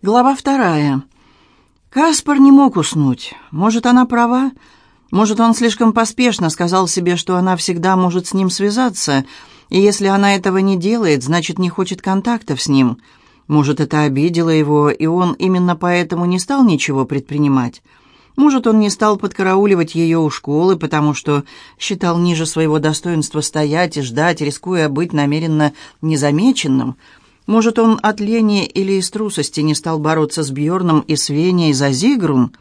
Глава вторая. Каспар не мог уснуть. Может, она права? Может, он слишком поспешно сказал себе, что она всегда может с ним связаться, и если она этого не делает, значит, не хочет контактов с ним. Может, это обидело его, и он именно поэтому не стал ничего предпринимать. Может, он не стал подкарауливать ее у школы, потому что считал ниже своего достоинства стоять и ждать, рискуя быть намеренно незамеченным – может, он от лени или из трусости не стал бороться с Бьорном и Свеней за Зигрун?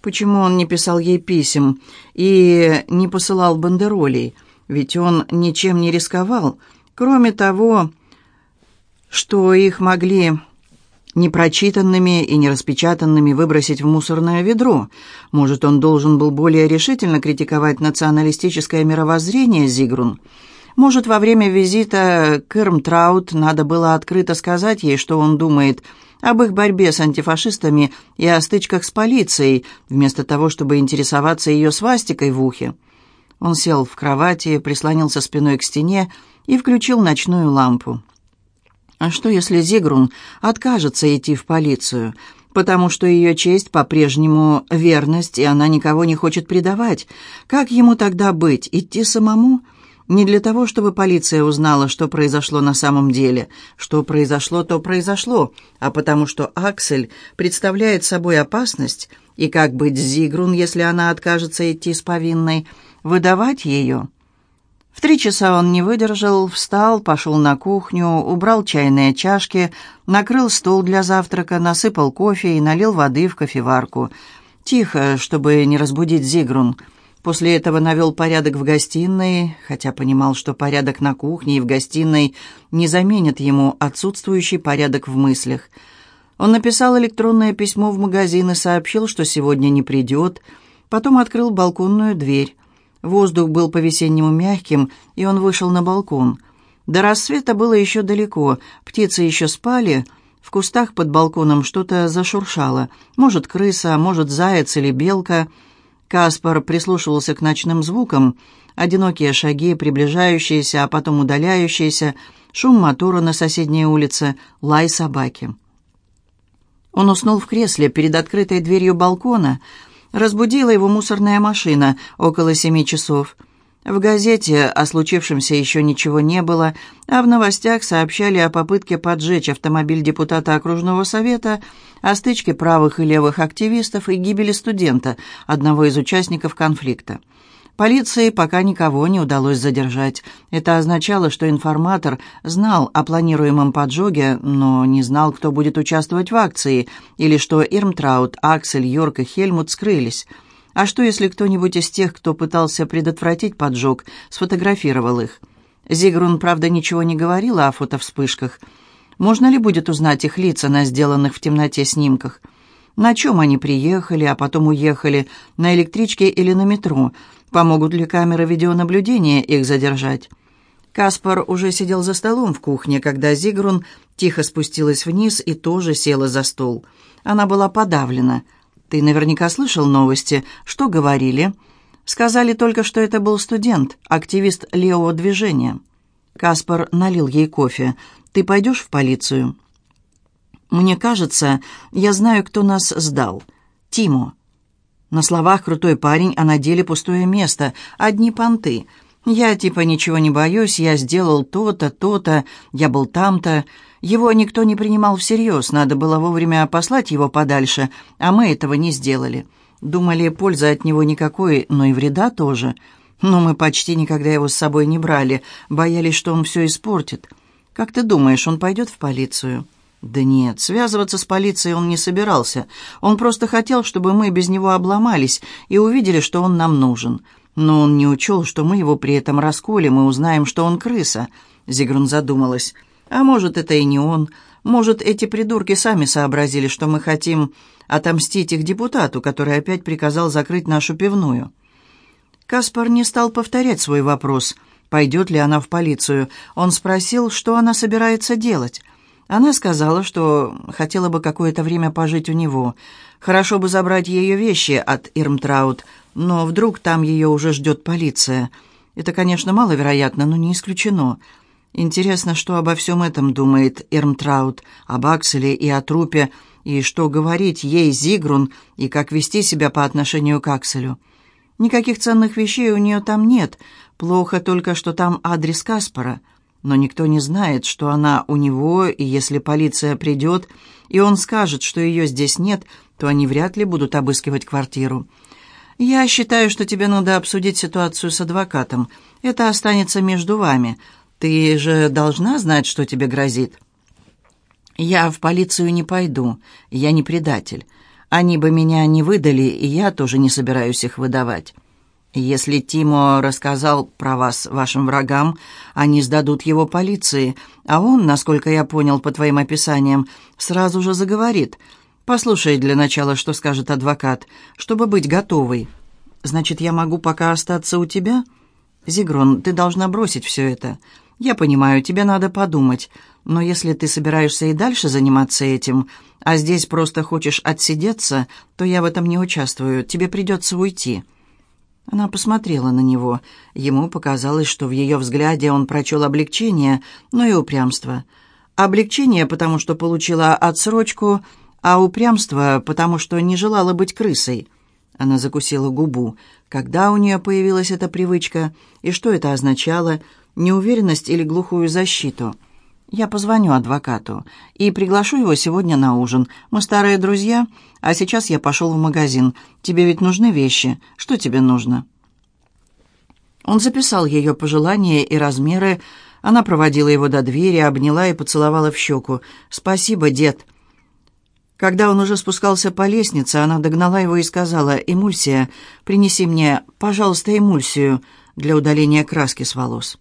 Почему он не писал ей писем и не посылал бандеролей? Ведь он ничем не рисковал, кроме того, что их могли непрочитанными и нераспечатанными выбросить в мусорное ведро. Может, он должен был более решительно критиковать националистическое мировоззрение Зигрун – может, во время визита к надо было открыто сказать ей, что он думает об их борьбе с антифашистами и о стычках с полицией, вместо того, чтобы интересоваться ее свастикой в ухе. Он сел в кровати, прислонился спиной к стене и включил ночную лампу. А что, если Зигрун откажется идти в полицию, потому что ее честь по-прежнему верность, и она никого не хочет предавать? Как ему тогда быть, идти самому?» Не для того, чтобы полиция узнала, что произошло на самом деле. Что произошло, то произошло, а потому что Аксель представляет собой опасность, и как быть с Зигрун, если она откажется идти с повинной, выдавать ее? В три часа он не выдержал, встал, пошел на кухню, убрал чайные чашки, накрыл стол для завтрака, насыпал кофе и налил воды в кофеварку. Тихо, чтобы не разбудить Зигрун – После этого навел порядок в гостиной, хотя понимал, что порядок на кухне и в гостиной не заменит ему отсутствующий порядок в мыслях. Он написал электронное письмо в магазин и сообщил, что сегодня не придет. Потом открыл балконную дверь. Воздух был по-весеннему мягким, и он вышел на балкон. До рассвета было еще далеко, птицы еще спали. В кустах под балконом что-то зашуршало. Может, крыса, может, заяц или белка — Каспар прислушивался к ночным звукам, одинокие шаги, приближающиеся, а потом удаляющиеся, шум мотора на соседней улице, лай собаки. Он уснул в кресле перед открытой дверью балкона. Разбудила его мусорная машина около семи часов – в газете о случившемся еще ничего не было, а в новостях сообщали о попытке поджечь автомобиль депутата окружного совета, о стычке правых и левых активистов и гибели студента, одного из участников конфликта. Полиции пока никого не удалось задержать. Это означало, что информатор знал о планируемом поджоге, но не знал, кто будет участвовать в акции, или что Ирмтраут, Аксель, Йорк и Хельмут скрылись – а что, если кто-нибудь из тех, кто пытался предотвратить поджог, сфотографировал их? Зигрун, правда, ничего не говорила о фотовспышках. Можно ли будет узнать их лица на сделанных в темноте снимках? На чем они приехали, а потом уехали? На электричке или на метро? Помогут ли камеры видеонаблюдения их задержать? Каспар уже сидел за столом в кухне, когда Зигрун тихо спустилась вниз и тоже села за стол. Она была подавлена – «Ты наверняка слышал новости. Что говорили?» «Сказали только, что это был студент, активист левого движения». Каспар налил ей кофе. «Ты пойдешь в полицию?» «Мне кажется, я знаю, кто нас сдал. Тимо». На словах крутой парень, а на деле пустое место. Одни понты. Я типа ничего не боюсь, я сделал то-то, то-то, я был там-то. Его никто не принимал всерьез, надо было вовремя послать его подальше, а мы этого не сделали. Думали, пользы от него никакой, но и вреда тоже. Но мы почти никогда его с собой не брали, боялись, что он все испортит. Как ты думаешь, он пойдет в полицию?» «Да нет, связываться с полицией он не собирался. Он просто хотел, чтобы мы без него обломались и увидели, что он нам нужен. Но он не учел, что мы его при этом расколем и узнаем, что он крыса». Зигрун задумалась. А может, это и не он. Может, эти придурки сами сообразили, что мы хотим отомстить их депутату, который опять приказал закрыть нашу пивную. Каспар не стал повторять свой вопрос, пойдет ли она в полицию. Он спросил, что она собирается делать. Она сказала, что хотела бы какое-то время пожить у него. Хорошо бы забрать ее вещи от Ирмтраут, но вдруг там ее уже ждет полиция. Это, конечно, маловероятно, но не исключено. Интересно, что обо всем этом думает Эрмтраут, об Акселе и о трупе, и что говорить ей Зигрун, и как вести себя по отношению к Акселю. Никаких ценных вещей у нее там нет, плохо только, что там адрес Каспара. Но никто не знает, что она у него, и если полиция придет, и он скажет, что ее здесь нет, то они вряд ли будут обыскивать квартиру. «Я считаю, что тебе надо обсудить ситуацию с адвокатом. Это останется между вами. Ты же должна знать, что тебе грозит». «Я в полицию не пойду. Я не предатель. Они бы меня не выдали, и я тоже не собираюсь их выдавать». Если Тимо рассказал про вас вашим врагам, они сдадут его полиции, а он, насколько я понял по твоим описаниям, сразу же заговорит. Послушай для начала, что скажет адвокат, чтобы быть готовой. Значит, я могу пока остаться у тебя? Зигрон, ты должна бросить все это. Я понимаю, тебе надо подумать, но если ты собираешься и дальше заниматься этим, а здесь просто хочешь отсидеться, то я в этом не участвую, тебе придется уйти». Она посмотрела на него. Ему показалось, что в ее взгляде он прочел облегчение, но и упрямство. Облегчение, потому что получила отсрочку, а упрямство, потому что не желала быть крысой. Она закусила губу. Когда у нее появилась эта привычка, и что это означало, неуверенность или глухую защиту – я позвоню адвокату и приглашу его сегодня на ужин. Мы старые друзья, а сейчас я пошел в магазин. Тебе ведь нужны вещи. Что тебе нужно?» Он записал ее пожелания и размеры. Она проводила его до двери, обняла и поцеловала в щеку. «Спасибо, дед». Когда он уже спускался по лестнице, она догнала его и сказала, «Эмульсия, принеси мне, пожалуйста, эмульсию для удаления краски с волос».